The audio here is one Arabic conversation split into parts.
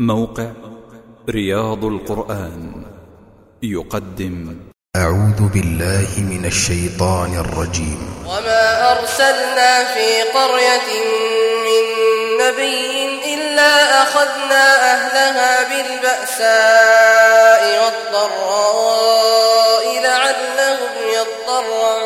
موقع رياض القرآن يقدم. أعوذ بالله من الشيطان الرجيم. وما أرسلنا في قرية من نبي إلا أخذنا أهلها بالبأساء والضراء لعلهم يضرعون.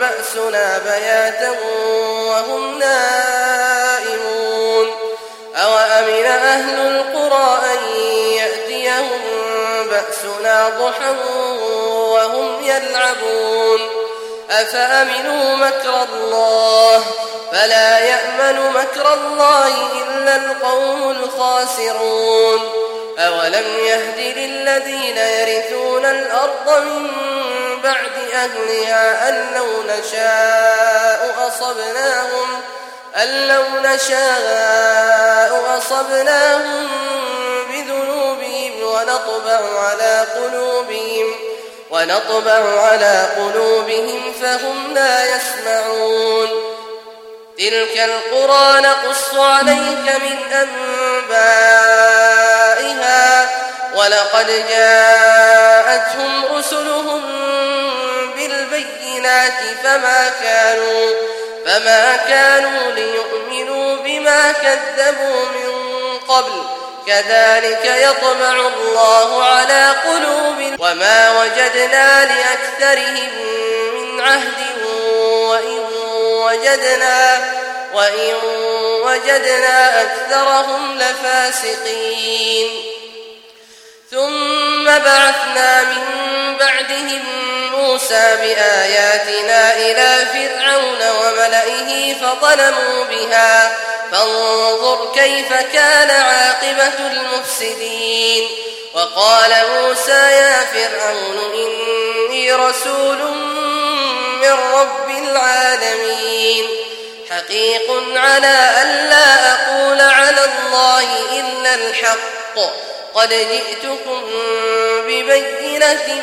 بأسنا بياتا وهم نائمون. أوأمن أهل القرى أن يأتيهم بأسنا ضحى وهم يلعبون؟ أفأمنوا مكر الله؟ فلا يأمن مكر الله إلا القوم الخاسرون. أولم يهد للذين يرثون الأرض من بعد أهلها أن لو نشاء أصبناهم أن لو نشاء أصبناهم بذنوبهم ونطبع على قلوبهم ونطبع على قلوبهم فهم لا يسمعون. تلك القرى نقص عليك من أنبائها ولقد جاءتهم رسلهم بالبينات فما كانوا فما كانوا ليؤمنوا بما كذبوا من قبل. كذلك يطمع الله على قلوب وما وجدنا لأكثرهم من عهد وإن وجدنا وإن وجدنا أكثرهم لفاسقين. موسى بآياتنا إلى فرعون وملئه فظلموا بها. فانظر كيف كان عاقبة المفسدين. وقال موسى يا فرعون إني رسول من رب العالمين. حقيق على ألا أقول على الله إلا الحق. قد جئتكم ببينة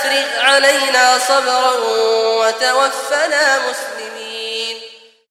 أفرغ علينا صبرا وتوفنا مسلمين.